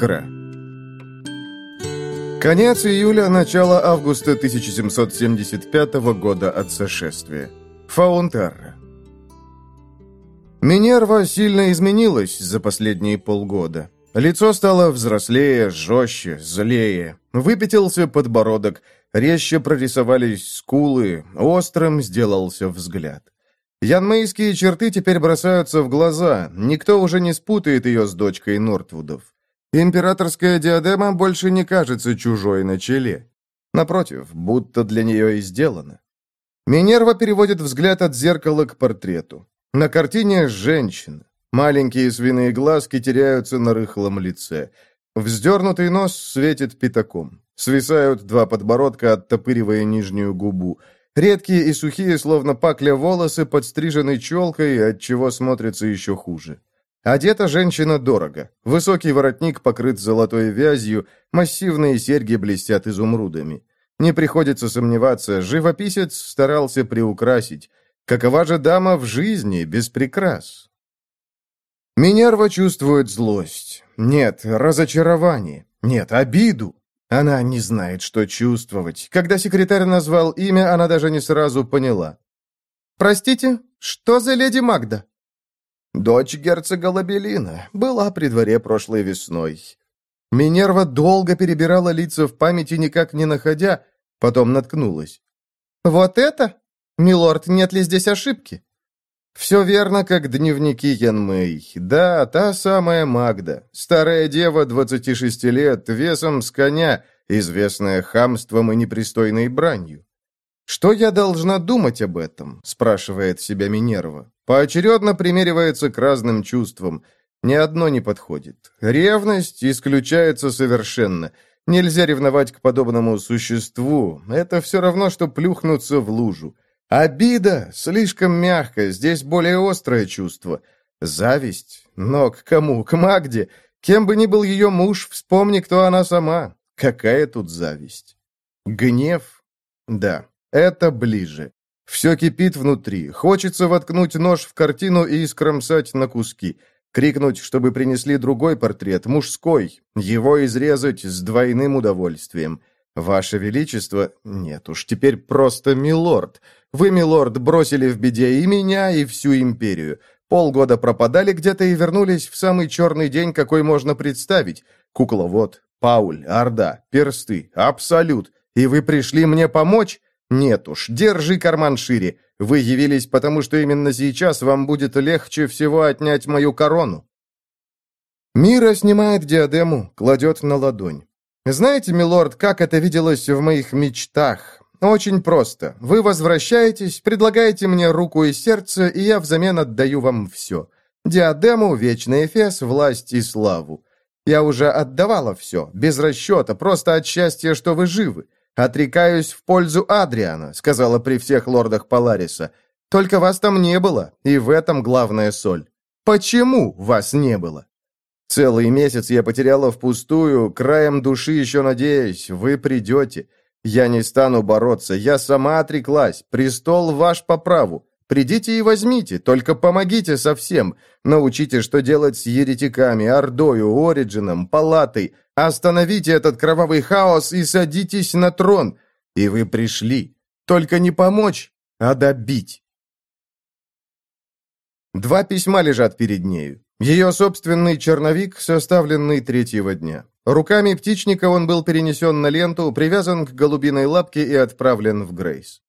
Искра. Конец июля, начало августа 1775 года от сошествия. Фаунтерра. Минерва сильно изменилась за последние полгода. Лицо стало взрослее, жестче, злее. Выпятился подбородок, резче прорисовались скулы, острым сделался взгляд. Янмейские черты теперь бросаются в глаза, никто уже не спутает ее с дочкой Нортвудов. Императорская диадема больше не кажется чужой на челе. Напротив, будто для нее и сделано. Минерва переводит взгляд от зеркала к портрету. На картине женщина. Маленькие свиные глазки теряются на рыхлом лице. Вздернутый нос светит пятаком. Свисают два подбородка, оттопыривая нижнюю губу. Редкие и сухие, словно пакля волосы, подстрижены челкой, отчего смотрятся еще хуже. Одета женщина дорого. Высокий воротник покрыт золотой вязью, массивные серьги блестят изумрудами. Не приходится сомневаться, живописец старался приукрасить. Какова же дама в жизни без прикрас? Минерва чувствует злость. Нет, разочарование. Нет, обиду. Она не знает, что чувствовать. Когда секретарь назвал имя, она даже не сразу поняла. «Простите, что за леди Магда?» «Дочь герцога Лабелина. Была при дворе прошлой весной». Минерва долго перебирала лица в памяти, никак не находя, потом наткнулась. «Вот это? Милорд, нет ли здесь ошибки?» Все верно, как дневники Янмэй. Да, та самая Магда. Старая дева, 26 лет, весом с коня, известная хамством и непристойной бранью. «Что я должна думать об этом?» – спрашивает себя Минерва. Поочередно примеривается к разным чувствам. Ни одно не подходит. Ревность исключается совершенно. Нельзя ревновать к подобному существу. Это все равно, что плюхнуться в лужу. Обида слишком мягко, здесь более острое чувство. Зависть? Но к кому? К Магде? Кем бы ни был ее муж, вспомни, кто она сама. Какая тут зависть? Гнев? Да, это ближе. Все кипит внутри. Хочется воткнуть нож в картину и искромсать на куски. Крикнуть, чтобы принесли другой портрет, мужской. Его изрезать с двойным удовольствием. «Ваше Величество...» «Нет уж, теперь просто милорд. Вы, милорд, бросили в беде и меня, и всю империю. Полгода пропадали где-то и вернулись в самый черный день, какой можно представить. Кукловод, Пауль, Орда, Персты, Абсолют. И вы пришли мне помочь? Нет уж, держи карман шире. Вы явились, потому что именно сейчас вам будет легче всего отнять мою корону». Мира снимает диадему, кладет на ладонь. Знаете, милорд, как это виделось в моих мечтах? Очень просто. Вы возвращаетесь, предлагаете мне руку и сердце, и я взамен отдаю вам все. Диадему, вечный эфес, власть и славу. Я уже отдавала все, без расчета, просто от счастья, что вы живы. Отрекаюсь в пользу Адриана, сказала при всех лордах Полариса. Только вас там не было, и в этом главная соль. Почему вас не было? Целый месяц я потеряла впустую, краем души еще надеясь, вы придете. Я не стану бороться, я сама отреклась, престол ваш по праву. Придите и возьмите, только помогите совсем. Научите, что делать с еретиками, Ордою, Ориджином, Палатой. Остановите этот кровавый хаос и садитесь на трон. И вы пришли. Только не помочь, а добить. Два письма лежат перед нею. Ее собственный черновик, составленный третьего дня. Руками птичника он был перенесен на ленту, привязан к голубиной лапке и отправлен в Грейс.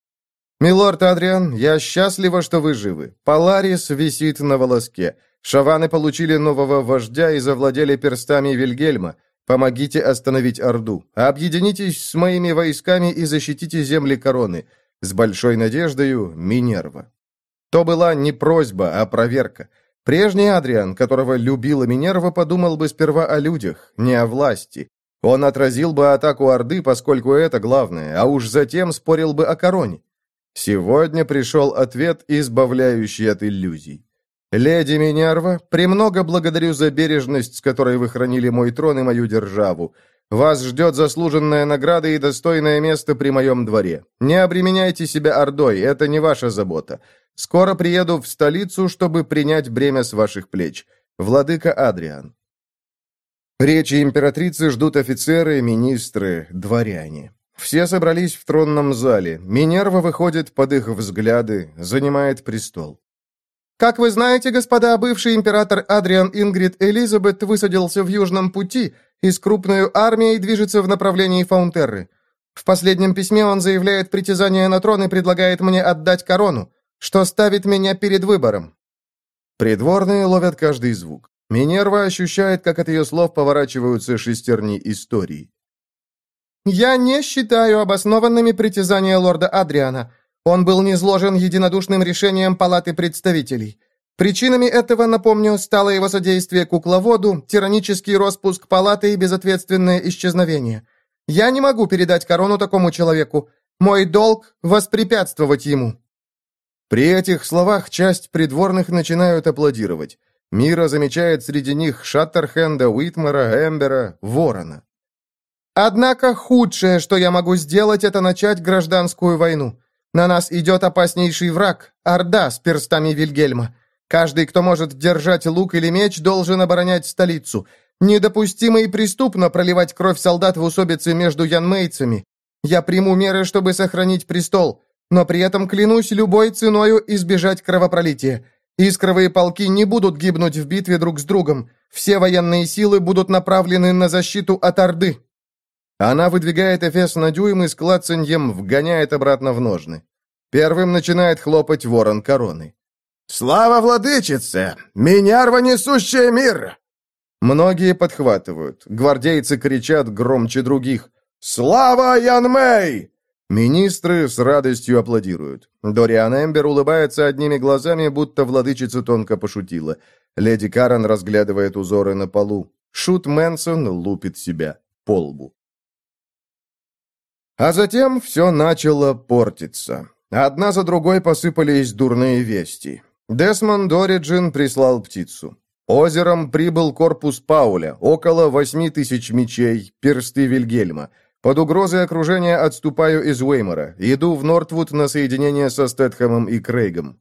«Милорд Адриан, я счастлива, что вы живы. Поларис висит на волоске. Шаваны получили нового вождя и завладели перстами Вильгельма. Помогите остановить Орду. Объединитесь с моими войсками и защитите земли короны. С большой надеждою, Минерва». То была не просьба, а проверка. Прежний Адриан, которого любила Минерва, подумал бы сперва о людях, не о власти. Он отразил бы атаку Орды, поскольку это главное, а уж затем спорил бы о короне. Сегодня пришел ответ, избавляющий от иллюзий. «Леди Минерва, премного благодарю за бережность, с которой вы хранили мой трон и мою державу. Вас ждет заслуженная награда и достойное место при моем дворе. Не обременяйте себя Ордой, это не ваша забота. Скоро приеду в столицу, чтобы принять бремя с ваших плеч. Владыка Адриан». Речи императрицы ждут офицеры, министры, дворяне. Все собрались в тронном зале. Минерва выходит под их взгляды, занимает престол. Как вы знаете, господа, бывший император Адриан Ингрид Элизабет высадился в Южном пути и с крупной армией движется в направлении Фаунтерры. В последнем письме он заявляет притязание на трон и предлагает мне отдать корону, что ставит меня перед выбором. Придворные ловят каждый звук. Минерва ощущает, как от ее слов поворачиваются шестерни истории. «Я не считаю обоснованными притязания лорда Адриана. Он был низложен единодушным решением Палаты представителей. Причинами этого, напомню, стало его содействие кукловоду, тиранический распуск Палаты и безответственное исчезновение. Я не могу передать корону такому человеку. Мой долг — воспрепятствовать ему». При этих словах часть придворных начинают аплодировать. Мира замечает среди них Шаттерхенда, Уитмара, Эмбера, Ворона. «Однако худшее, что я могу сделать, это начать гражданскую войну. На нас идет опаснейший враг — Орда с перстами Вильгельма. Каждый, кто может держать лук или меч, должен оборонять столицу. Недопустимо и преступно проливать кровь солдат в усобице между янмейцами. Я приму меры, чтобы сохранить престол, но при этом клянусь любой ценою избежать кровопролития. Искровые полки не будут гибнуть в битве друг с другом. Все военные силы будут направлены на защиту от Орды. Она выдвигает эфес на дюйм и с клацаньем вгоняет обратно в ножны. Первым начинает хлопать ворон короны. «Слава владычице! Минярва, несущая мир!» Многие подхватывают. Гвардейцы кричат громче других. «Слава Янмей!» Министры с радостью аплодируют. Дориан Эмбер улыбается одними глазами, будто владычица тонко пошутила. Леди Карен разглядывает узоры на полу. Шут Мэнсон лупит себя по лбу. А затем все начало портиться. Одна за другой посыпались дурные вести. Десмонд Ориджин прислал птицу. Озером прибыл корпус Пауля, около восьми тысяч мечей, персты Вильгельма. Под угрозой окружения отступаю из Уэймора, иду в Нортвуд на соединение со Стэтхэмом и Крейгом.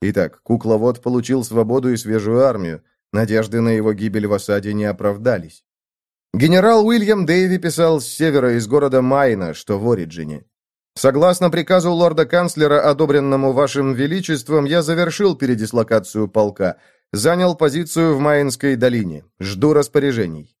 Итак, кукловод получил свободу и свежую армию. Надежды на его гибель в осаде не оправдались. Генерал Уильям Дэйви писал с севера из города Майна, что в Ориджине. «Согласно приказу лорда-канцлера, одобренному вашим величеством, я завершил передислокацию полка, занял позицию в Майнской долине. Жду распоряжений».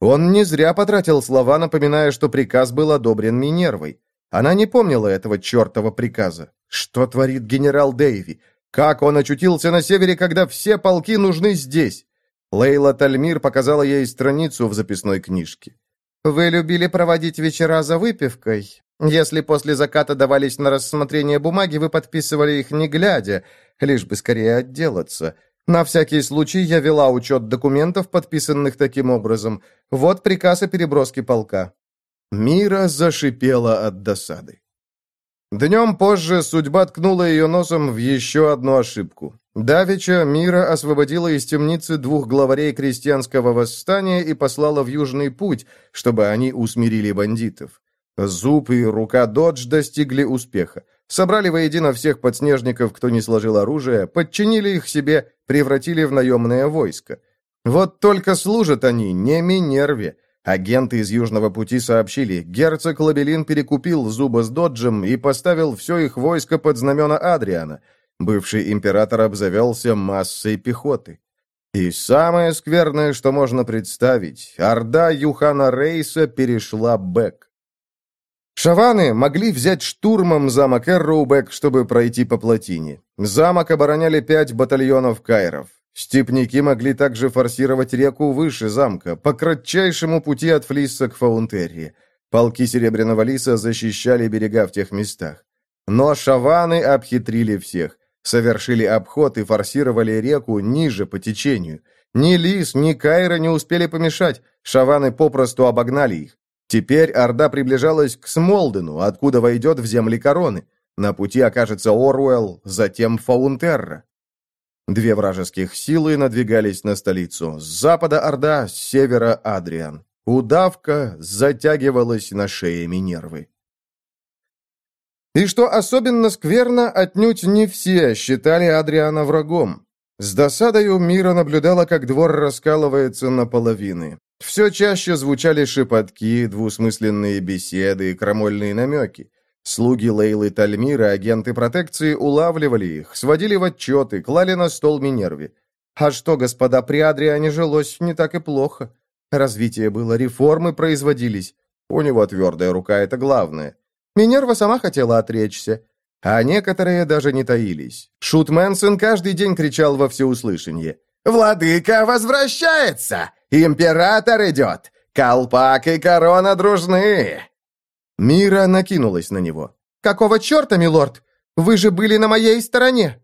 Он не зря потратил слова, напоминая, что приказ был одобрен Минервой. Она не помнила этого чертова приказа. Что творит генерал Дэйви? Как он очутился на севере, когда все полки нужны здесь? Лейла Тальмир показала ей страницу в записной книжке. «Вы любили проводить вечера за выпивкой. Если после заката давались на рассмотрение бумаги, вы подписывали их не глядя, лишь бы скорее отделаться. На всякий случай я вела учет документов, подписанных таким образом. Вот приказ о переброске полка». Мира зашипела от досады. Днем позже судьба ткнула ее носом в еще одну ошибку. Давича Мира освободила из темницы двух главарей крестьянского восстания и послала в Южный путь, чтобы они усмирили бандитов. Зуб и рука Додж достигли успеха. Собрали воедино всех подснежников, кто не сложил оружие, подчинили их себе, превратили в наемное войско. Вот только служат они не Минерве. Агенты из Южного пути сообщили, герцог Лабелин перекупил Зуба с Доджем и поставил все их войско под знамена Адриана – Бывший император обзавелся массой пехоты. И самое скверное, что можно представить, орда Юхана Рейса перешла Бек. Шаваны могли взять штурмом замок Эрроубек, чтобы пройти по плотине. Замок обороняли пять батальонов кайров. Степники могли также форсировать реку выше замка, по кратчайшему пути от Флисса к Фаунтерри. Полки Серебряного Лиса защищали берега в тех местах. Но шаваны обхитрили всех совершили обход и форсировали реку ниже по течению. Ни Лис, ни Кайра не успели помешать, шаваны попросту обогнали их. Теперь Орда приближалась к Смолдену, откуда войдет в земли короны. На пути окажется Оруэлл, затем Фаунтерра. Две вражеских силы надвигались на столицу. С запада Орда, с севера Адриан. Удавка затягивалась на шее Минервы. И что особенно скверно, отнюдь не все считали Адриана врагом. С досадою Мира наблюдала, как двор раскалывается на половины. Все чаще звучали шепотки, двусмысленные беседы и крамольные намеки. Слуги Лейлы Тальмира, агенты протекции, улавливали их, сводили в отчеты, клали на стол Минерви. А что, господа, при Адриане жилось не так и плохо. Развитие было, реформы производились. У него твердая рука, это главное. Минерва сама хотела отречься. А некоторые даже не таились. Шут Мэнсон каждый день кричал во всеуслышание. «Владыка возвращается! Император идет! Колпак и корона дружны!» Мира накинулась на него. «Какого черта, милорд? Вы же были на моей стороне!»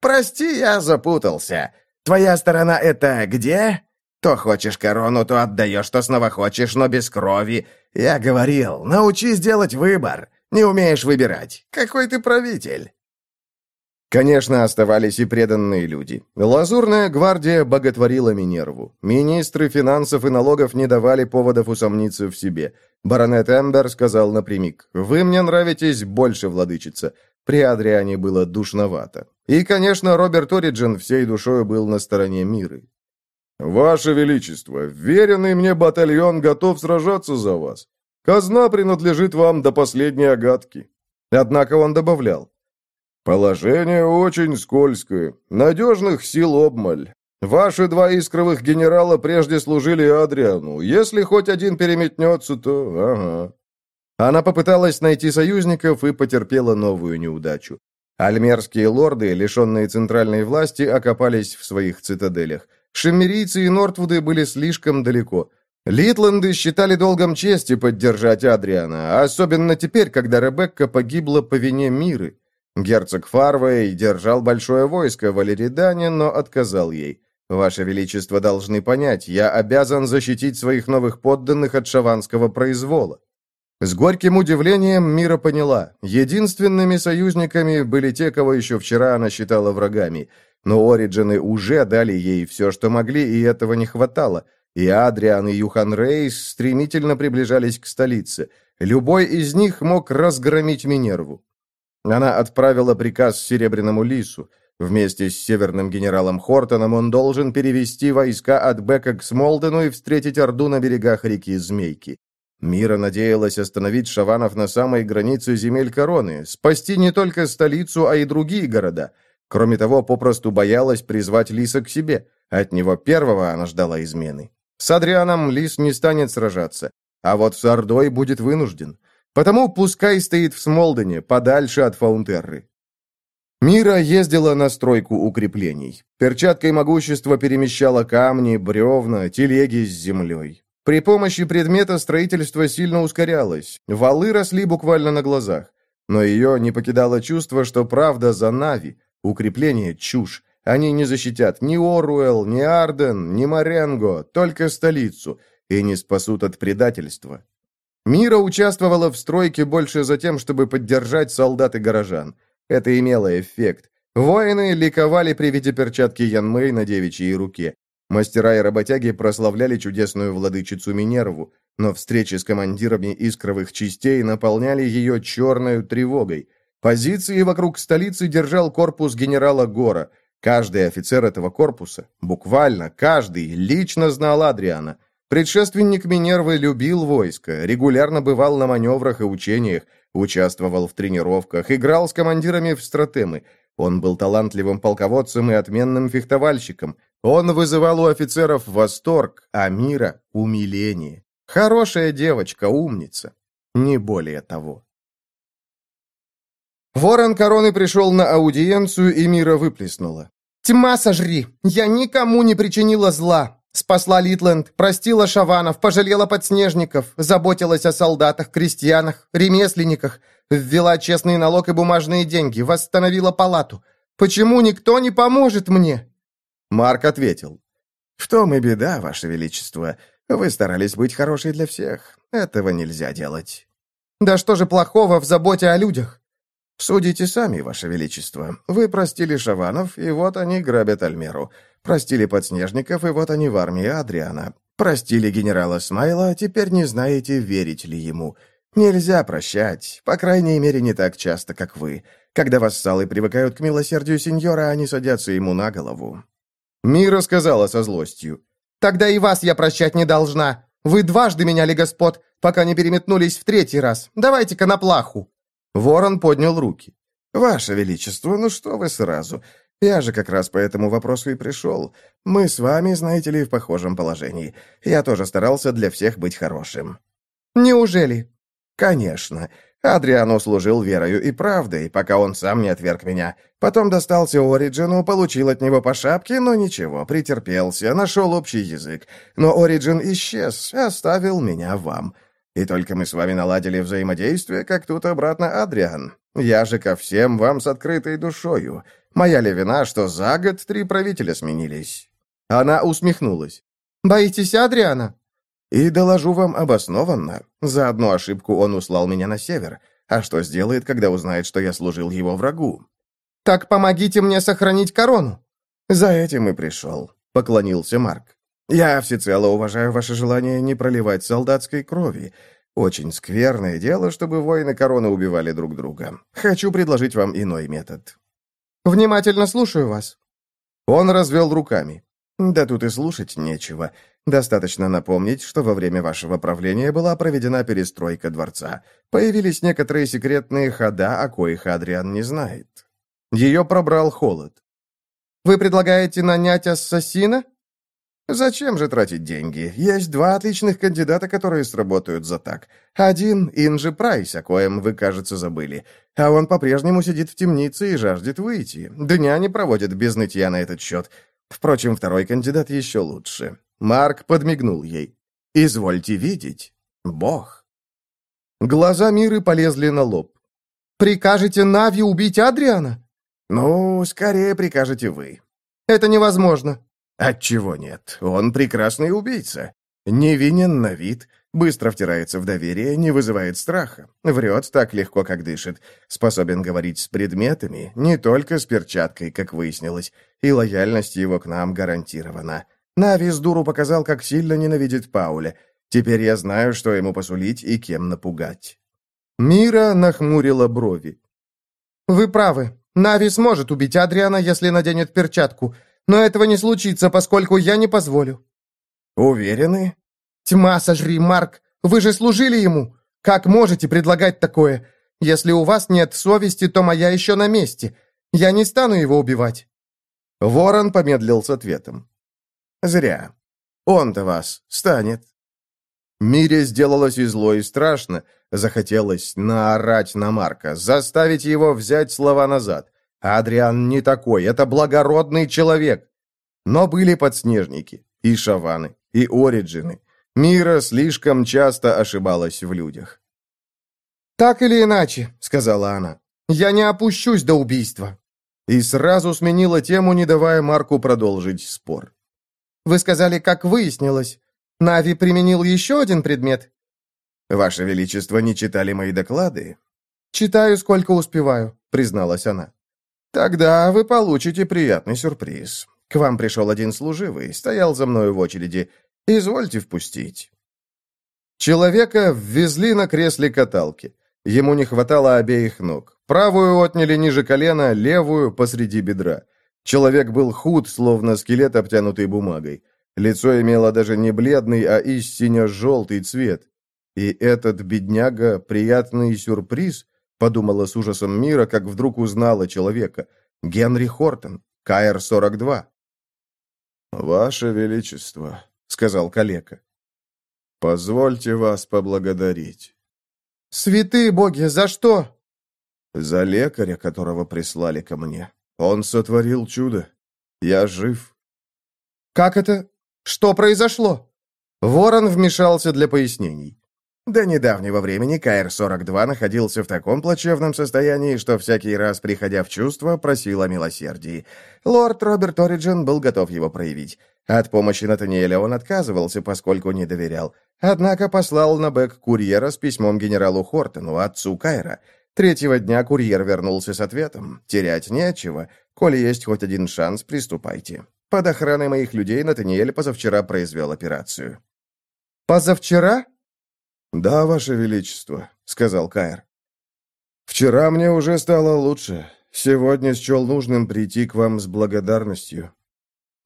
«Прости, я запутался. Твоя сторона — это где?» То хочешь корону, то отдаешь, то снова хочешь, но без крови. Я говорил, научись делать выбор. Не умеешь выбирать. Какой ты правитель?» Конечно, оставались и преданные люди. Лазурная гвардия боготворила Минерву. Министры финансов и налогов не давали поводов усомниться в себе. Баронет Эмбер сказал напрямик, «Вы мне нравитесь больше, владычица». При Адриане было душновато. И, конечно, Роберт Ориджин всей душой был на стороне Миры. «Ваше Величество, веренный мне батальон готов сражаться за вас. Казна принадлежит вам до последней огадки». Однако он добавлял. «Положение очень скользкое. Надежных сил обмаль. Ваши два искровых генерала прежде служили Адриану. Если хоть один переметнется, то... ага». Она попыталась найти союзников и потерпела новую неудачу. Альмерские лорды, лишенные центральной власти, окопались в своих цитаделях. Шемерийцы и Нортвуды были слишком далеко. Литланды считали долгом чести поддержать Адриана, особенно теперь, когда Ребекка погибла по вине Миры. Герцог Фарвей держал большое войско в Алеридане, но отказал ей. «Ваше Величество должны понять, я обязан защитить своих новых подданных от шаванского произвола». С горьким удивлением Мира поняла, единственными союзниками были те, кого еще вчера она считала врагами – но Ориджины уже дали ей все, что могли, и этого не хватало. И Адриан, и Юхан Рейс стремительно приближались к столице. Любой из них мог разгромить Минерву. Она отправила приказ Серебряному Лису. Вместе с северным генералом Хортоном он должен перевести войска от Бека к Смолдену и встретить Орду на берегах реки Змейки. Мира надеялась остановить шаванов на самой границе земель короны, спасти не только столицу, а и другие города – Кроме того, попросту боялась призвать Лиса к себе. От него первого она ждала измены. С Адрианом Лис не станет сражаться, а вот с Ордой будет вынужден. Потому пускай стоит в Смолдене, подальше от Фаунтерры. Мира ездила на стройку укреплений. Перчаткой могущества перемещала камни, бревна, телеги с землей. При помощи предмета строительство сильно ускорялось. Валы росли буквально на глазах. Но ее не покидало чувство, что правда за Нави, Укрепление — чушь. Они не защитят ни Оруэлл, ни Арден, ни Маренго, только столицу, и не спасут от предательства. Мира участвовала в стройке больше за тем, чтобы поддержать солдат и горожан. Это имело эффект. Воины ликовали при виде перчатки Янмэй на девичьей руке. Мастера и работяги прославляли чудесную владычицу Минерву, но встречи с командирами искровых частей наполняли ее черной тревогой. Позиции вокруг столицы держал корпус генерала Гора. Каждый офицер этого корпуса, буквально каждый, лично знал Адриана. Предшественник Минервы любил войско, регулярно бывал на маневрах и учениях, участвовал в тренировках, играл с командирами в стратемы. Он был талантливым полководцем и отменным фехтовальщиком. Он вызывал у офицеров восторг, а мира — умиление. Хорошая девочка, умница. Не более того. Ворон короны пришел на аудиенцию, и Мира выплеснула. «Тьма сожри! Я никому не причинила зла! Спасла Литленд, простила шаванов, пожалела подснежников, заботилась о солдатах, крестьянах, ремесленниках, ввела честный налог и бумажные деньги, восстановила палату. Почему никто не поможет мне?» Марк ответил. «В том и беда, Ваше Величество. Вы старались быть хорошей для всех. Этого нельзя делать». «Да что же плохого в заботе о людях?» «Судите сами, Ваше Величество. Вы простили Шаванов, и вот они грабят Альмеру. Простили подснежников, и вот они в армии Адриана. Простили генерала Смайла, а теперь не знаете, верить ли ему. Нельзя прощать, по крайней мере, не так часто, как вы. Когда вассалы привыкают к милосердию сеньора, они садятся ему на голову». Мира сказала со злостью. «Тогда и вас я прощать не должна. Вы дважды меняли господ, пока не переметнулись в третий раз. Давайте-ка на плаху». Ворон поднял руки. «Ваше Величество, ну что вы сразу? Я же как раз по этому вопросу и пришел. Мы с вами, знаете ли, в похожем положении. Я тоже старался для всех быть хорошим». «Неужели?» «Конечно. Адриану служил верою и правдой, пока он сам не отверг меня. Потом достался Ориджину, получил от него по шапке, но ничего, претерпелся, нашел общий язык. Но Ориджин исчез, оставил меня вам. И только мы с вами наладили взаимодействие, как тут обратно Адриан. Я же ко всем вам с открытой душою. Моя ли вина, что за год три правителя сменились?» Она усмехнулась. «Боитесь Адриана?» И доложу вам обоснованно. За одну ошибку он услал меня на север. А что сделает, когда узнает, что я служил его врагу? Так помогите мне сохранить корону. За этим и пришел, поклонился Марк. Я всецело уважаю ваше желание не проливать солдатской крови. Очень скверное дело, чтобы воины короны убивали друг друга. Хочу предложить вам иной метод. Внимательно слушаю вас. Он развел руками. Да тут и слушать нечего. Достаточно напомнить, что во время вашего правления была проведена перестройка дворца. Появились некоторые секретные хода, о коих Адриан не знает. Ее пробрал холод. «Вы предлагаете нанять ассасина?» «Зачем же тратить деньги? Есть два отличных кандидата, которые сработают за так. Один — Инжи Прайс, о коем вы, кажется, забыли. А он по-прежнему сидит в темнице и жаждет выйти. Дня не проводит без нытья на этот счет. Впрочем, второй кандидат еще лучше. Марк подмигнул ей. «Извольте видеть. Бог». Глаза Миры полезли на лоб. «Прикажете Нави убить Адриана?» «Ну, скорее прикажете вы». «Это невозможно». «Отчего нет? Он прекрасный убийца. Невинен на вид, быстро втирается в доверие, не вызывает страха, врет так легко, как дышит, способен говорить с предметами, не только с перчаткой, как выяснилось, и лояльность его к нам гарантирована. Навис дуру показал, как сильно ненавидит Пауля. Теперь я знаю, что ему посулить и кем напугать». Мира нахмурила брови. «Вы правы. Нави сможет убить Адриана, если наденет перчатку. Но этого не случится, поскольку я не позволю». «Уверены?» «Тьма сожри, Марк! Вы же служили ему! Как можете предлагать такое? Если у вас нет совести, то моя еще на месте. Я не стану его убивать». Ворон помедлил с ответом. Зря. Он-то вас станет. Мире сделалось и зло, и страшно. Захотелось наорать на Марка, заставить его взять слова назад. Адриан не такой, это благородный человек. Но были подснежники, и шаваны, и ориджины. Мира слишком часто ошибалась в людях. «Так или иначе», — сказала она, — «я не опущусь до убийства». И сразу сменила тему, не давая Марку продолжить спор. Вы сказали, как выяснилось. Нави применил еще один предмет?» «Ваше Величество, не читали мои доклады?» «Читаю, сколько успеваю», — призналась она. «Тогда вы получите приятный сюрприз. К вам пришел один служивый, стоял за мною в очереди. Извольте впустить». Человека ввезли на кресле каталки. Ему не хватало обеих ног. Правую отняли ниже колена, левую — посреди бедра. Человек был худ, словно скелет, обтянутый бумагой. Лицо имело даже не бледный, а истинно желтый цвет. И этот бедняга — приятный сюрприз, подумала с ужасом мира, как вдруг узнала человека. Генри Хортон, КР-42. «Ваше Величество», — сказал калека, — «позвольте вас поблагодарить». «Святые боги, за что?» «За лекаря, которого прислали ко мне. Он сотворил чудо. Я жив. Как это? Что произошло? Ворон вмешался для пояснений. До недавнего времени КР-42 находился в таком плачевном состоянии, что всякий раз, приходя в чувство, просил о милосердии. Лорд Роберт Ориджин был готов его проявить. От помощи Натаниэля он отказывался, поскольку не доверял. Однако послал на Бэк курьера с письмом генералу Хортону, отцу Кайра. Третьего дня курьер вернулся с ответом. Терять нечего. Коли есть хоть один шанс, приступайте. Под охраной моих людей Натаниэль позавчера произвел операцию. «Позавчера?» «Да, Ваше Величество», — сказал Кайр. «В «Вчера мне уже стало лучше. Сегодня счел нужным прийти к вам с благодарностью».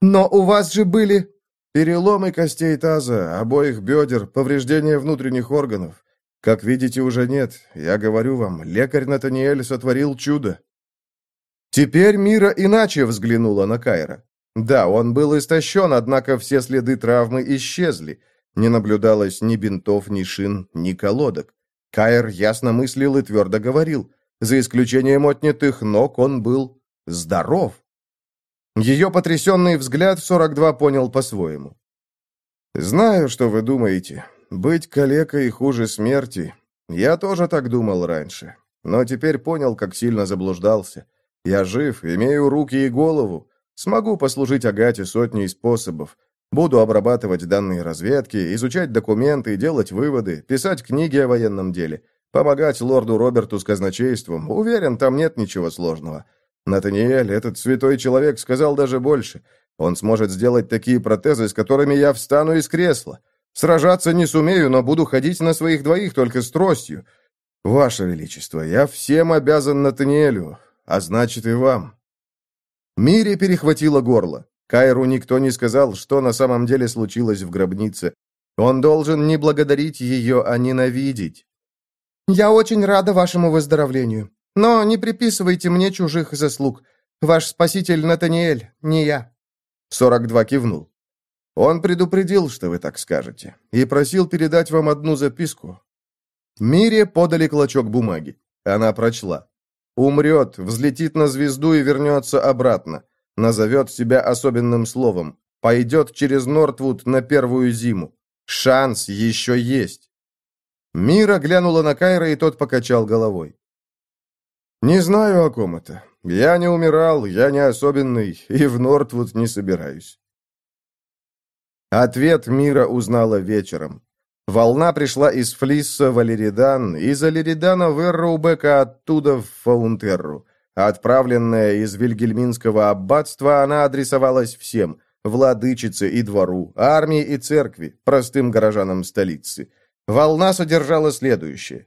«Но у вас же были...» «Переломы костей таза, обоих бедер, повреждения внутренних органов. Как видите, уже нет. Я говорю вам, лекарь Натаниэль сотворил чудо». Теперь Мира иначе взглянула на Кайра. Да, он был истощен, однако все следы травмы исчезли. Не наблюдалось ни бинтов, ни шин, ни колодок. Кайр ясно мыслил и твердо говорил. За исключением отнятых ног он был здоров. Ее потрясенный взгляд 42 понял по-своему. «Знаю, что вы думаете. Быть калекой хуже смерти. Я тоже так думал раньше. Но теперь понял, как сильно заблуждался. Я жив, имею руки и голову. Смогу послужить Агате сотней способов. Буду обрабатывать данные разведки, изучать документы, делать выводы, писать книги о военном деле, помогать лорду Роберту с казначейством. Уверен, там нет ничего сложного. Натаниэль, этот святой человек, сказал даже больше. Он сможет сделать такие протезы, с которыми я встану из кресла. Сражаться не сумею, но буду ходить на своих двоих только с тростью. Ваше Величество, я всем обязан Натаниэлю, а значит и вам. Мире перехватило горло. Кайру никто не сказал, что на самом деле случилось в гробнице. Он должен не благодарить ее, а ненавидеть. «Я очень рада вашему выздоровлению. Но не приписывайте мне чужих заслуг. Ваш спаситель Натаниэль, не я». 42 кивнул. Он предупредил, что вы так скажете, и просил передать вам одну записку. Мире подали клочок бумаги. Она прочла. Умрет, взлетит на звезду и вернется обратно. Назовет себя особенным словом. Пойдет через Нортвуд на первую зиму. Шанс еще есть. Мира глянула на Кайра, и тот покачал головой. «Не знаю, о ком это. Я не умирал, я не особенный, и в Нортвуд не собираюсь». Ответ Мира узнала вечером. Волна пришла из Флисса в Алеридан, из Алеридана в Эрроубека, оттуда в Фаунтерру. Отправленная из Вильгельминского аббатства, она адресовалась всем – владычице и двору, армии и церкви, простым горожанам столицы. Волна содержала следующее.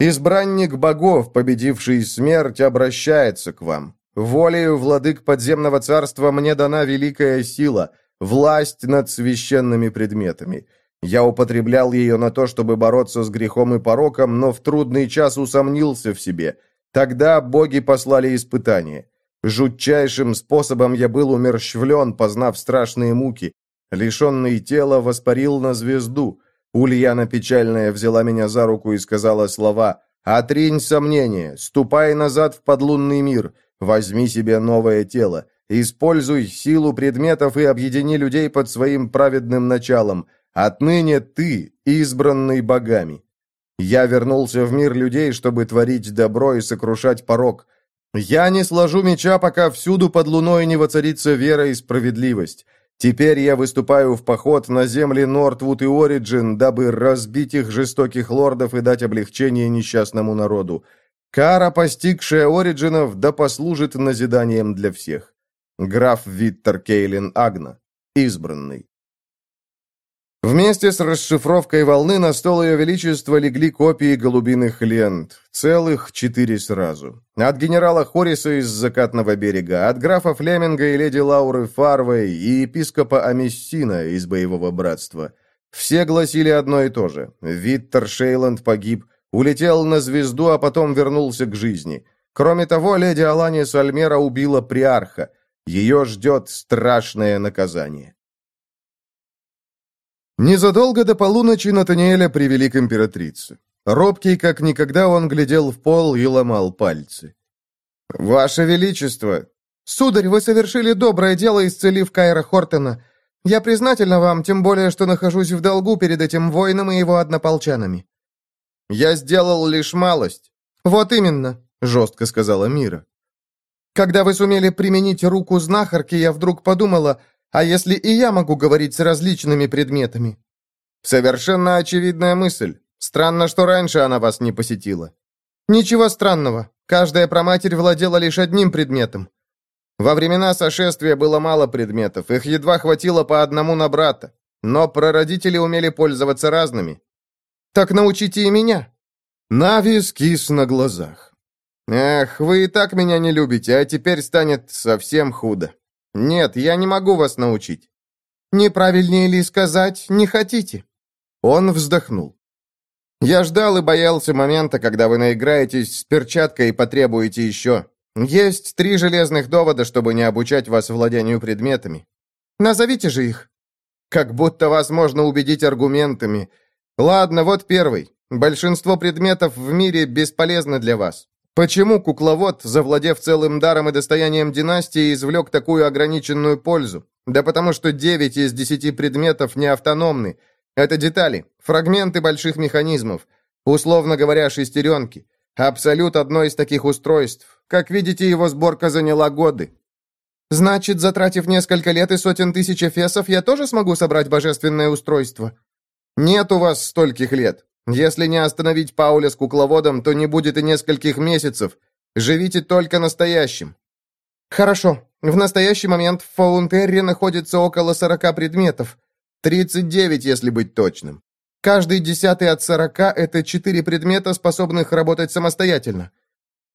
«Избранник богов, победивший смерть, обращается к вам. Волею владык подземного царства мне дана великая сила, власть над священными предметами». Я употреблял ее на то, чтобы бороться с грехом и пороком, но в трудный час усомнился в себе. Тогда боги послали испытание. Жутчайшим способом я был умерщвлен, познав страшные муки. Лишенный тела воспарил на звезду. Ульяна печальная взяла меня за руку и сказала слова «Отринь сомнения, ступай назад в подлунный мир, возьми себе новое тело, используй силу предметов и объедини людей под своим праведным началом». Отныне ты, избранный богами. Я вернулся в мир людей, чтобы творить добро и сокрушать порок. Я не сложу меча, пока всюду под луной не воцарится вера и справедливость. Теперь я выступаю в поход на земли Нортвуд и Ориджин, дабы разбить их жестоких лордов и дать облегчение несчастному народу. Кара, постигшая Ориджинов, да послужит назиданием для всех. Граф Виттер Кейлин Агна. Избранный. Вместе с расшифровкой волны на стол Ее Величества легли копии голубиных лент, целых четыре сразу. От генерала Хориса из Закатного берега, от графа Флеминга и леди Лауры Фарвей и епископа Амессина из Боевого Братства. Все гласили одно и то же. Виттер Шейланд погиб, улетел на звезду, а потом вернулся к жизни. Кроме того, леди Алания Сальмера убила приарха. Ее ждет страшное наказание. Незадолго до полуночи Натаниэля привели к императрице. Робкий, как никогда, он глядел в пол и ломал пальцы. «Ваше Величество!» «Сударь, вы совершили доброе дело, исцелив Кайра Хортона. Я признательна вам, тем более, что нахожусь в долгу перед этим воином и его однополчанами». «Я сделал лишь малость». «Вот именно», — жестко сказала Мира. «Когда вы сумели применить руку знахарки, я вдруг подумала, а если и я могу говорить с различными предметами?» «Совершенно очевидная мысль. Странно, что раньше она вас не посетила». «Ничего странного. Каждая проматерь владела лишь одним предметом. Во времена сошествия было мало предметов, их едва хватило по одному на брата. Но прародители умели пользоваться разными. Так научите и меня. Нави скис на глазах. Эх, вы и так меня не любите, а теперь станет совсем худо. Нет, я не могу вас научить. Неправильнее ли сказать «не хотите»?» Он вздохнул. «Я ждал и боялся момента, когда вы наиграетесь с перчаткой и потребуете еще. Есть три железных довода, чтобы не обучать вас владению предметами. Назовите же их». Как будто вас можно убедить аргументами. Ладно, вот первый. Большинство предметов в мире бесполезны для вас. Почему кукловод, завладев целым даром и достоянием династии, извлек такую ограниченную пользу? Да потому что 9 из 10 предметов не автономны. Это детали, фрагменты больших механизмов. Условно говоря, шестеренки. Абсолют одно из таких устройств. Как видите, его сборка заняла годы. Значит, затратив несколько лет и сотен тысяч эфесов, я тоже смогу собрать божественное устройство? Нет у вас стольких лет. Если не остановить Пауля с кукловодом, то не будет и нескольких месяцев. Живите только настоящим. Хорошо. В настоящий момент в Фаунтерре находится около 40 предметов. 39, если быть точным. Каждый десятый от 40 – это 4 предмета, способных работать самостоятельно.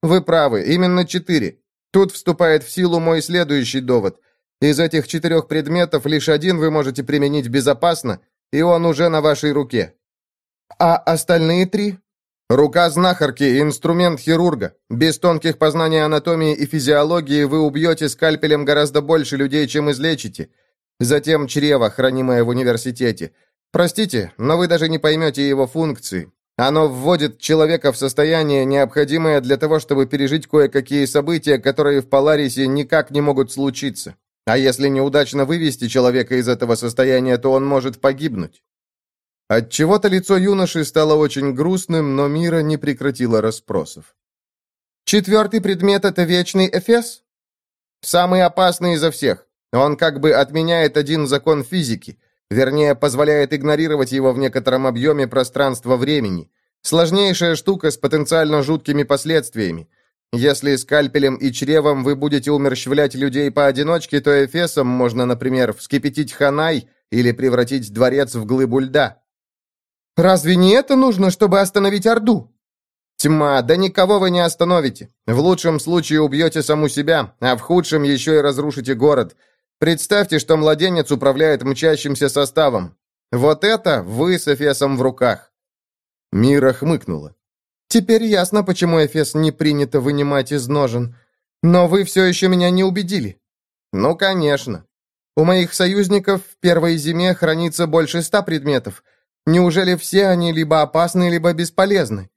Вы правы, именно 4. Тут вступает в силу мой следующий довод. Из этих четырех предметов лишь один вы можете применить безопасно, и он уже на вашей руке. А остальные три? Рука знахарки – инструмент хирурга. Без тонких познаний анатомии и физиологии вы убьете скальпелем гораздо больше людей, чем излечите. Затем чрево, хранимое в университете. Простите, но вы даже не поймете его функции. Оно вводит человека в состояние, необходимое для того, чтобы пережить кое-какие события, которые в Поларисе никак не могут случиться. А если неудачно вывести человека из этого состояния, то он может погибнуть. Отчего-то лицо юноши стало очень грустным, но Мира не прекратила расспросов. «Четвертый предмет — это вечный Эфес?» «Самый опасный изо всех. Он как бы отменяет один закон физики, вернее, позволяет игнорировать его в некотором объеме пространства-времени. Сложнейшая штука с потенциально жуткими последствиями. Если скальпелем и чревом вы будете умерщвлять людей поодиночке, то эфесом можно, например, вскипятить ханай или превратить дворец в глыбу льда. Разве не это нужно, чтобы остановить Орду? Тьма, да никого вы не остановите. В лучшем случае убьете саму себя, а в худшем еще и разрушите город. Представьте, что младенец управляет мчащимся составом. Вот это вы с Эфесом в руках. Мира хмыкнула. Теперь ясно, почему Эфес не принято вынимать из ножен. Но вы все еще меня не убедили. Ну, конечно. У моих союзников в первой зиме хранится больше ста предметов. Неужели все они либо опасны, либо бесполезны?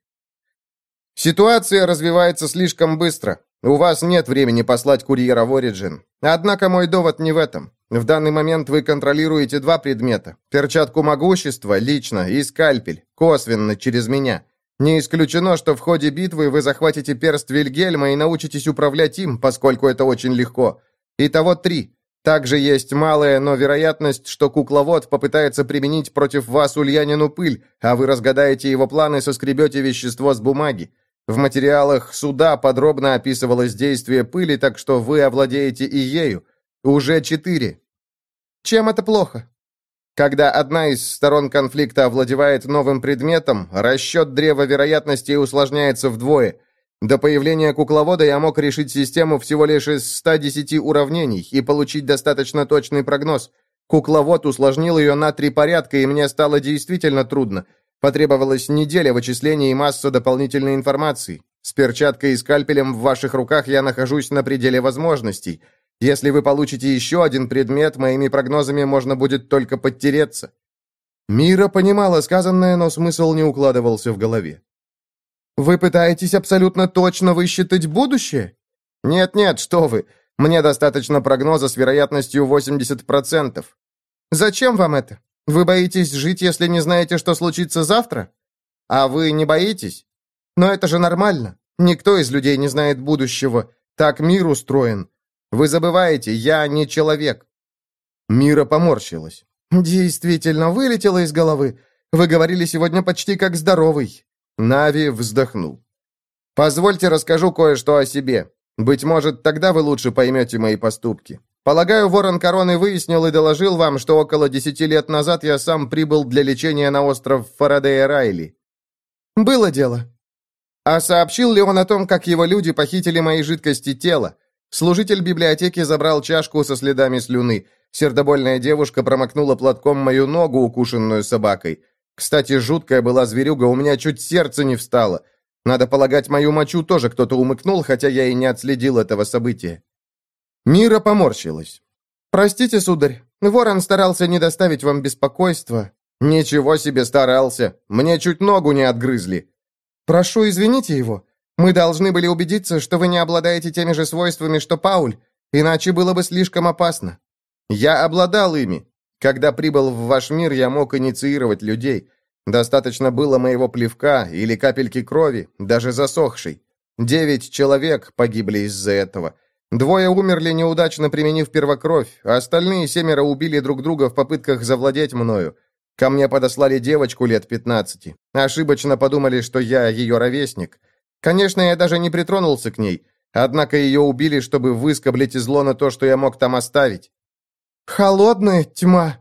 Ситуация развивается слишком быстро. У вас нет времени послать курьера в Ориджин. Однако мой довод не в этом. В данный момент вы контролируете два предмета. Перчатку могущества, лично, и скальпель, косвенно, через меня. Не исключено, что в ходе битвы вы захватите перст Вильгельма и научитесь управлять им, поскольку это очень легко. Итого три. Также есть малая, но вероятность, что кукловод попытается применить против вас Ульянину пыль, а вы разгадаете его планы и соскребете вещество с бумаги. В материалах суда подробно описывалось действие пыли, так что вы овладеете и ею. Уже четыре. Чем это плохо? Когда одна из сторон конфликта овладевает новым предметом, расчет древа вероятностей усложняется вдвое. До появления кукловода я мог решить систему всего лишь из 110 уравнений и получить достаточно точный прогноз. Кукловод усложнил ее на три порядка, и мне стало действительно трудно. Потребовалась неделя вычислений и масса дополнительной информации. С перчаткой и скальпелем в ваших руках я нахожусь на пределе возможностей. Если вы получите еще один предмет, моими прогнозами можно будет только подтереться». Мира понимала сказанное, но смысл не укладывался в голове. «Вы пытаетесь абсолютно точно высчитать будущее?» «Нет-нет, что вы. Мне достаточно прогноза с вероятностью 80%. Зачем вам это? Вы боитесь жить, если не знаете, что случится завтра? А вы не боитесь? Но это же нормально. Никто из людей не знает будущего. Так мир устроен. Вы забываете, я не человек». Мира поморщилась. «Действительно, вылетело из головы. Вы говорили сегодня почти как здоровый». Нави вздохнул. «Позвольте расскажу кое-что о себе. Быть может, тогда вы лучше поймете мои поступки. Полагаю, ворон короны выяснил и доложил вам, что около десяти лет назад я сам прибыл для лечения на остров Фарадея Райли». «Было дело». А сообщил ли он о том, как его люди похитили мои жидкости тела? Служитель библиотеки забрал чашку со следами слюны. Сердобольная девушка промокнула платком мою ногу, укушенную собакой. Кстати, жуткая была зверюга, у меня чуть сердце не встало. Надо полагать, мою мочу тоже кто-то умыкнул, хотя я и не отследил этого события. Мира поморщилась. «Простите, сударь, ворон старался не доставить вам беспокойства». «Ничего себе старался! Мне чуть ногу не отгрызли!» «Прошу, извините его. Мы должны были убедиться, что вы не обладаете теми же свойствами, что Пауль, иначе было бы слишком опасно. Я обладал ими. Когда прибыл в ваш мир, я мог инициировать людей. Достаточно было моего плевка или капельки крови, даже засохшей. Девять человек погибли из-за этого. Двое умерли, неудачно применив первокровь, а остальные семеро убили друг друга в попытках завладеть мною. Ко мне подослали девочку лет пятнадцати. Ошибочно подумали, что я ее ровесник. Конечно, я даже не притронулся к ней, однако ее убили, чтобы выскоблить из лона то, что я мог там оставить. «Холодная тьма!»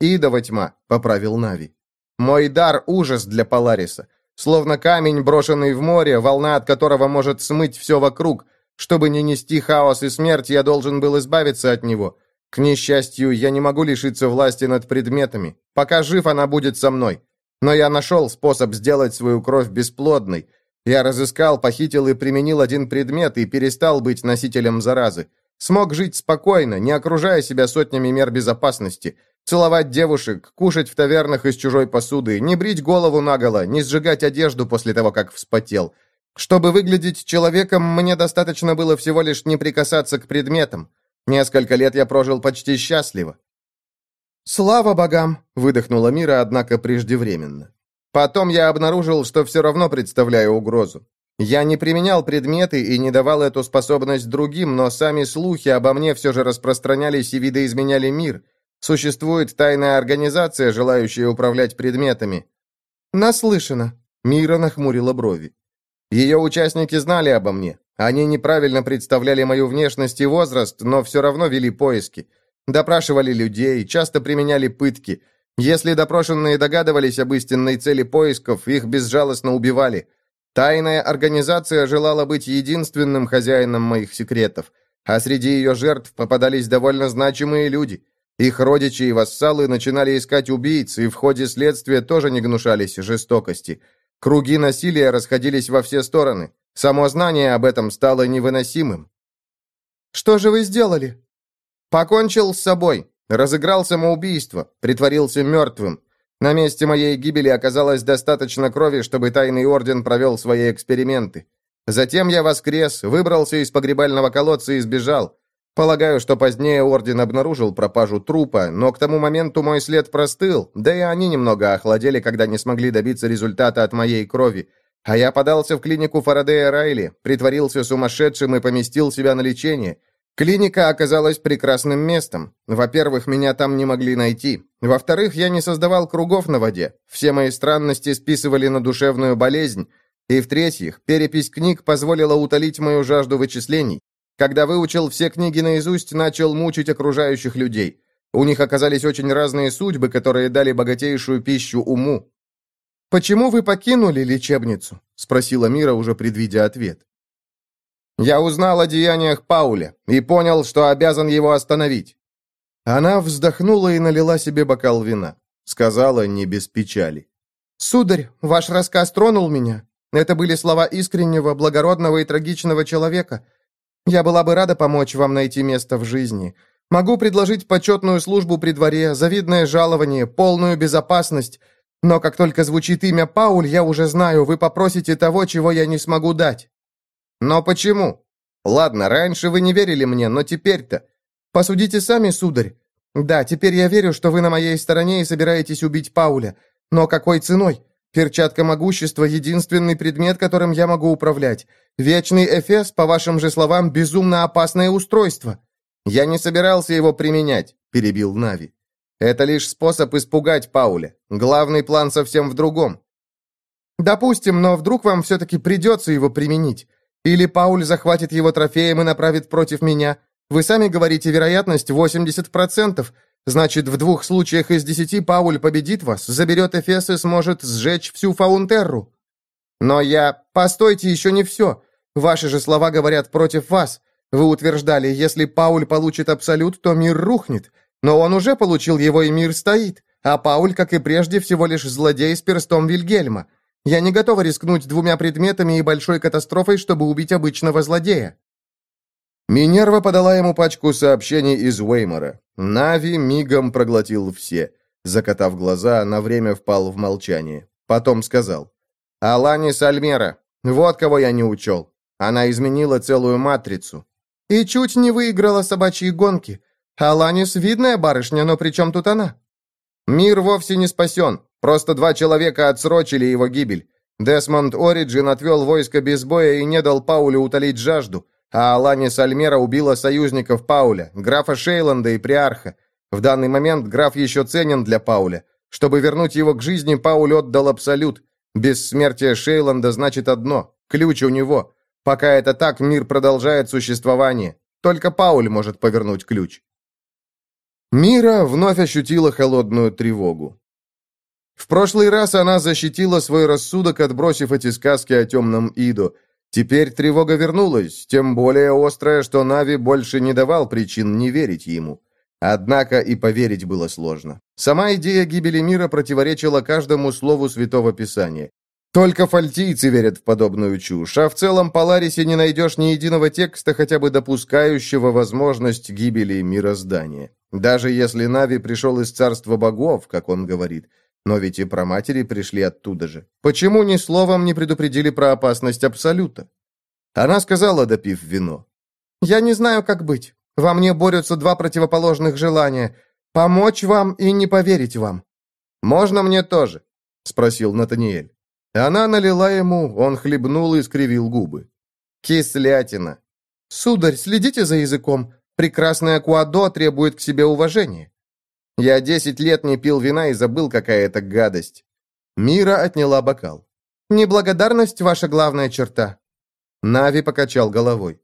«Идова тьма», — поправил Нави. «Мой дар — ужас для Полариса. Словно камень, брошенный в море, волна от которого может смыть все вокруг. Чтобы не нести хаос и смерть, я должен был избавиться от него. К несчастью, я не могу лишиться власти над предметами. Пока жив, она будет со мной. Но я нашел способ сделать свою кровь бесплодной. Я разыскал, похитил и применил один предмет и перестал быть носителем заразы. Смог жить спокойно, не окружая себя сотнями мер безопасности. Целовать девушек, кушать в тавернах из чужой посуды, не брить голову наголо, не сжигать одежду после того, как вспотел. Чтобы выглядеть человеком, мне достаточно было всего лишь не прикасаться к предметам. Несколько лет я прожил почти счастливо. «Слава богам!» — выдохнула Мира, однако преждевременно. Потом я обнаружил, что все равно представляю угрозу. Я не применял предметы и не давал эту способность другим, но сами слухи обо мне все же распространялись и видоизменяли мир. Существует тайная организация, желающая управлять предметами. Наслышано. Мира нахмурила брови. Ее участники знали обо мне. Они неправильно представляли мою внешность и возраст, но все равно вели поиски. Допрашивали людей, часто применяли пытки. Если допрошенные догадывались об истинной цели поисков, их безжалостно убивали. Тайная организация желала быть единственным хозяином моих секретов, а среди ее жертв попадались довольно значимые люди. Их родичи и вассалы начинали искать убийц, и в ходе следствия тоже не гнушались жестокости. Круги насилия расходились во все стороны. Само знание об этом стало невыносимым. «Что же вы сделали?» «Покончил с собой. Разыграл самоубийство. Притворился мертвым. На месте моей гибели оказалось достаточно крови, чтобы Тайный Орден провел свои эксперименты. Затем я воскрес, выбрался из погребального колодца и сбежал. Полагаю, что позднее Орден обнаружил пропажу трупа, но к тому моменту мой след простыл, да и они немного охладели, когда не смогли добиться результата от моей крови. А я подался в клинику Фарадея Райли, притворился сумасшедшим и поместил себя на лечение. Клиника оказалась прекрасным местом. Во-первых, меня там не могли найти. Во-вторых, я не создавал кругов на воде. Все мои странности списывали на душевную болезнь. И в-третьих, перепись книг позволила утолить мою жажду вычислений. Когда выучил все книги наизусть, начал мучить окружающих людей. У них оказались очень разные судьбы, которые дали богатейшую пищу уму. «Почему вы покинули лечебницу?» — спросила Мира, уже предвидя ответ. Я узнал о деяниях Пауля и понял, что обязан его остановить». Она вздохнула и налила себе бокал вина. Сказала не без печали. «Сударь, ваш рассказ тронул меня. Это были слова искреннего, благородного и трагичного человека. Я была бы рада помочь вам найти место в жизни. Могу предложить почетную службу при дворе, завидное жалование, полную безопасность. Но как только звучит имя Пауль, я уже знаю, вы попросите того, чего я не смогу дать. Но почему? Ладно, раньше вы не верили мне, но теперь-то... Посудите сами, сударь. Да, теперь я верю, что вы на моей стороне и собираетесь убить Пауля. Но какой ценой? Перчатка могущества — единственный предмет, которым я могу управлять. Вечный Эфес, по вашим же словам, безумно опасное устройство. Я не собирался его применять, — перебил Нави. Это лишь способ испугать Пауля. Главный план совсем в другом. Допустим, но вдруг вам все-таки придется его применить. Или Пауль захватит его трофеем и направит против меня. Вы сами говорите, вероятность 80%. Значит, в двух случаях из десяти Пауль победит вас, заберет Эфес и сможет сжечь всю Фаунтерру». Но я... Постойте, еще не все. Ваши же слова говорят против вас. Вы утверждали, если Пауль получит абсолют, то мир рухнет. Но он уже получил его, и мир стоит. А Пауль, как и прежде, всего лишь злодей с перстом Вильгельма. Я не готова рискнуть двумя предметами и большой катастрофой, чтобы убить обычного злодея». Минерва подала ему пачку сообщений из Уэймора. Нави мигом проглотил все. Закатав глаза, на время впал в молчание. Потом сказал. «Аланис Альмера. Вот кого я не учел. Она изменила целую матрицу. И чуть не выиграла собачьи гонки. Аланис видная барышня, но при чем тут она?» «Мир вовсе не спасен. Просто два человека отсрочили его гибель. Десмонд Ориджин отвел войско без боя и не дал Паулю утолить жажду, а Аланис Альмера убила союзников Пауля, графа Шейланда и Приарха. В данный момент граф еще ценен для Пауля. Чтобы вернуть его к жизни, Пауль отдал абсолют. Бессмертие Шейланда значит одно – ключ у него. Пока это так, мир продолжает существование. Только Пауль может повернуть ключ. Мира вновь ощутила холодную тревогу. В прошлый раз она защитила свой рассудок, отбросив эти сказки о темном Идо. Теперь тревога вернулась, тем более острая, что Нави больше не давал причин не верить ему. Однако и поверить было сложно. Сама идея гибели мира противоречила каждому слову Святого Писания. Только фальтийцы верят в подобную чушь, а в целом Поларисе не найдешь ни единого текста, хотя бы допускающего возможность гибели мироздания. Даже если Нави пришел из царства богов, как он говорит – но ведь и про матери пришли оттуда же. Почему ни словом не предупредили про опасность Абсолюта? Она сказала, допив вино. «Я не знаю, как быть. Во мне борются два противоположных желания. Помочь вам и не поверить вам». «Можно мне тоже?» — спросил Натаниэль. Она налила ему, он хлебнул и скривил губы. «Кислятина». «Сударь, следите за языком. Прекрасная Куадо требует к себе уважения». Я десять лет не пил вина и забыл, какая это гадость. Мира отняла бокал. Неблагодарность ваша главная черта. Нави покачал головой.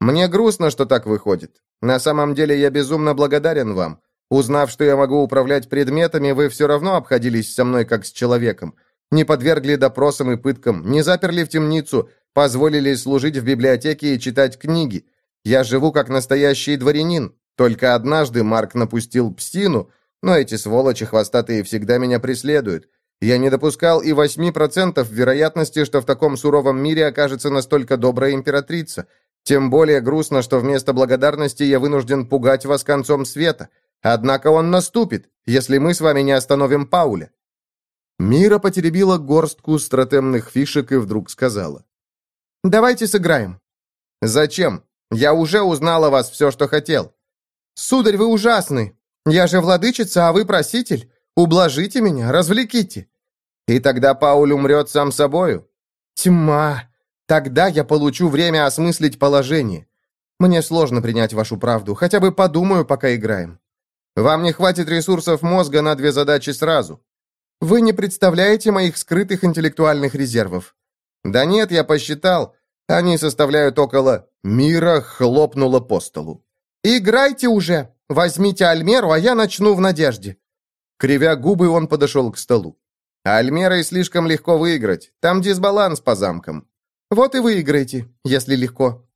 Мне грустно, что так выходит. На самом деле я безумно благодарен вам. Узнав, что я могу управлять предметами, вы все равно обходились со мной как с человеком. Не подвергли допросам и пыткам, не заперли в темницу, позволили служить в библиотеке и читать книги. Я живу как настоящий дворянин, только однажды Марк напустил псину, но эти сволочи хвостатые всегда меня преследуют. Я не допускал и 8% вероятности, что в таком суровом мире окажется настолько добрая императрица. Тем более грустно, что вместо благодарности я вынужден пугать вас концом света. Однако он наступит, если мы с вами не остановим Пауля». Мира потеребила горстку стратемных фишек и вдруг сказала. «Давайте сыграем». «Зачем? Я уже узнал о вас все, что хотел. «Сударь, вы ужасны! Я же владычица, а вы проситель. Ублажите меня, развлеките!» «И тогда Пауль умрет сам собою?» «Тьма! Тогда я получу время осмыслить положение. Мне сложно принять вашу правду, хотя бы подумаю, пока играем». «Вам не хватит ресурсов мозга на две задачи сразу». «Вы не представляете моих скрытых интеллектуальных резервов». «Да нет, я посчитал. Они составляют около...» Мира хлопнула по столу. «Играйте уже! Возьмите Альмеру, а я начну в надежде!» Кривя губы, он подошел к столу. «Альмерой слишком легко выиграть. Там дисбаланс по замкам». «Вот и выиграйте, если легко».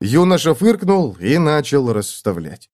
Юноша фыркнул и начал расставлять.